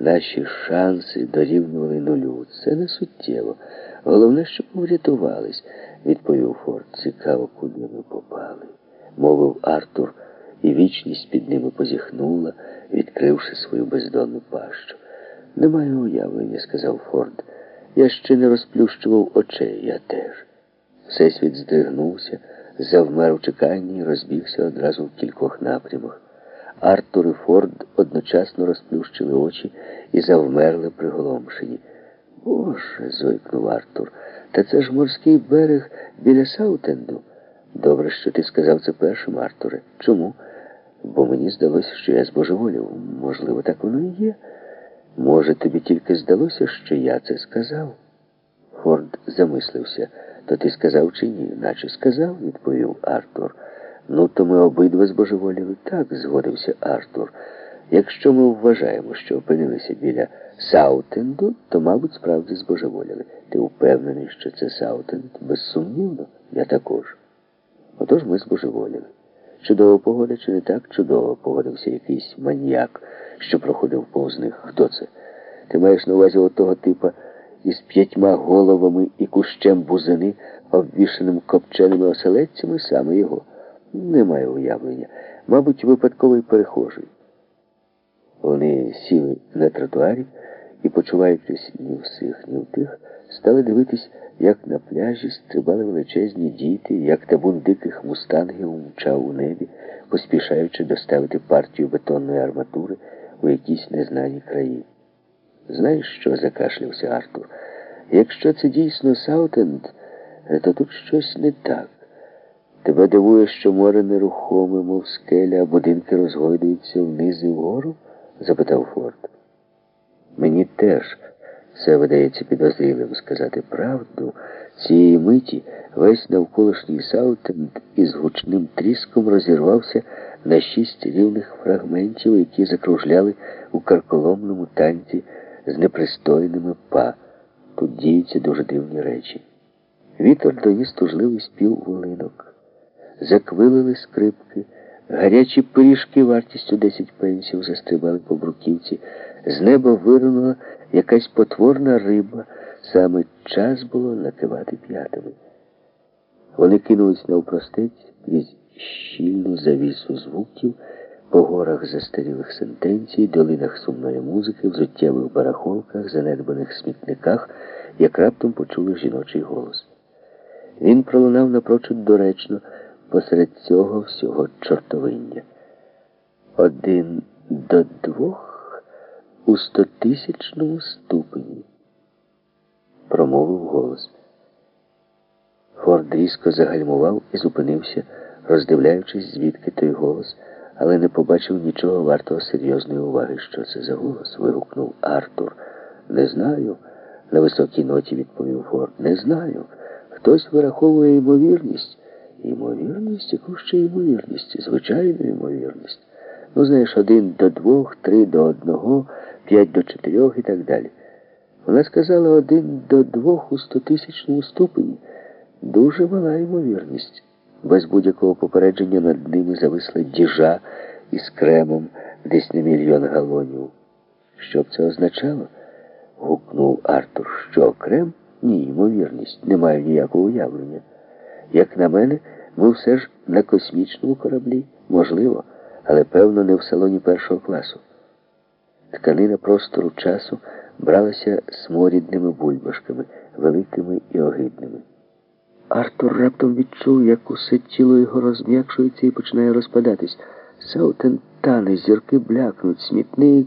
Наші шанси дорівнювали нулю. Це не суттєво. Головне, щоб ми врятувались, відповів Форд. Цікаво, куди ми попали, мовив Артур, і вічність під ними позіхнула, відкривши свою бездонну пащу. Не маю уявлення, сказав Форд. Я ще не розплющував очей, я теж. Всесвіт здригнувся, завмер у чеканні і розбігся одразу в кількох напрямах. Артур і Форд одночасно розплющили очі і завмерли приголомшені. Боже, зойкнув Артур, та це ж морський берег біля Саутенду. Добре, що ти сказав це першим, Артуре. Чому? Бо мені здалося, що я збожеволів. Можливо, так воно і є. Може, тобі тільки здалося, що я це сказав? Форд замислився. То ти сказав чи ні? Наче сказав, відповів Артур. Ну, то ми обидва збожеволіли. Так, згодився Артур. Якщо ми вважаємо, що опинилися біля Саутенду, то, мабуть, справді збожеволіли. Ти впевнений, що це Саутенд? Безсумнівно, я також. Отож ми збожеволіли. Чудова погода, чи не так чудово погодився якийсь маніяк, що проходив повз них. Хто це? Ти маєш на увазі отого типа із п'ятьма головами і кущем бузини, обвішаним копченими оселедцями, саме його. Немає уявлення. Мабуть, випадковий перехожий. Вони сіли на тротуарі і, почуваючись ні в сих, ні в тих, стали дивитись, як на пляжі стрибали величезні діти, як табун диких мустангів мчав у небі, поспішаючи доставити партію бетонної арматури у якісь незнані краї. Знаєш, що закашлявся Артур? Якщо це дійсно Саутенд, то тут щось не так. Тебе дивує, що море нерухоме, мов скеля, а будинки розгойдуються вниз і вгору? запитав Форд. Мені теж це видається підозрілим сказати правду. Цієї миті весь навколишній Саутенд із гучним тріском розірвався на шість рівних фрагментів, які закружляли у карколомному танці з непристойними па. Тут діються дуже дивні речі. Вітер доніс тужливий спів волинок. Заквилили скрипки, гарячі пиріжки вартістю 10 пенсів застрибали по бруківці. З неба виринула якась потворна риба. Саме час було накивати п'ятами. Вони кинулись навпростець крізь щільну завісу звуків по горах застарілих сентенцій, долинах сумної музики, взуттєвих барахолках, занедбаних смітниках, як раптом почули жіночий голос. Він пролунав напрочуд доречно посеред цього всього чортовиння. Один до двох у стотисячному ступені, промовив голос. Форд різко загальмував і зупинився, роздивляючись, звідки той голос, але не побачив нічого вартого серйозної уваги. Що це за голос? вигукнув Артур. Не знаю. На високій ноті відповів Форд. Не знаю. Хтось вираховує ймовірність. Ймовірність, яку ще ймовірність, звичайну ймовірність. Ну, знаєш, один до двох, три до одного, п'ять до чотирьох і так далі. Вона сказала один до двох у стотисячному ступені. Дуже мала ймовірність. Без будь-якого попередження над ними зависла діжа із кремом десь на мільйон галонів. Що б це означало? гукнув Артур. Що, крем? Ні, ймовірність. Не маю ніякого уявлення. Як на мене, ми все ж на космічному кораблі. Можливо, але певно не в салоні першого класу. Тканина простору часу бралася смородними бульбашками, великими і огидними. Артур раптом відчув, як усе тіло його розм'якшується і починає розпадатись. Саутенд тане, зірки блякнуть, смітник,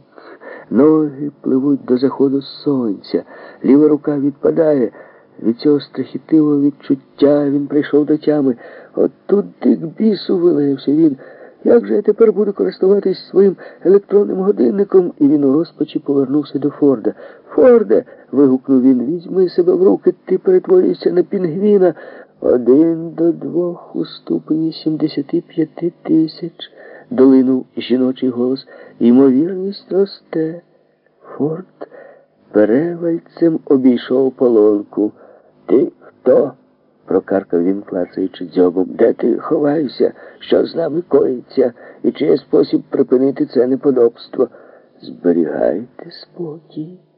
ноги пливуть до заходу сонця, ліва рука відпадає. Від цього страхітливого відчуття він прийшов до тями. От туди к бісу вилаявся він. Як же я тепер буду користуватись своїм електронним годинником? І він у розпачі повернувся до Форда. Форде. вигукнув він, візьми себе в руки, ти перетворюєшся на пінгвіна. Один до двох у ступені сімдесяти п'яти тисяч, долинув жіночий голос. Ймовірність росте. Форд перевальцем обійшов полонку. Ти хто? прокаркав він, клацаючи дзьобом. Де ти ховаєшся? Що з нами коїться? І чи є спосіб припинити це неподобство? Зберігайте спокій.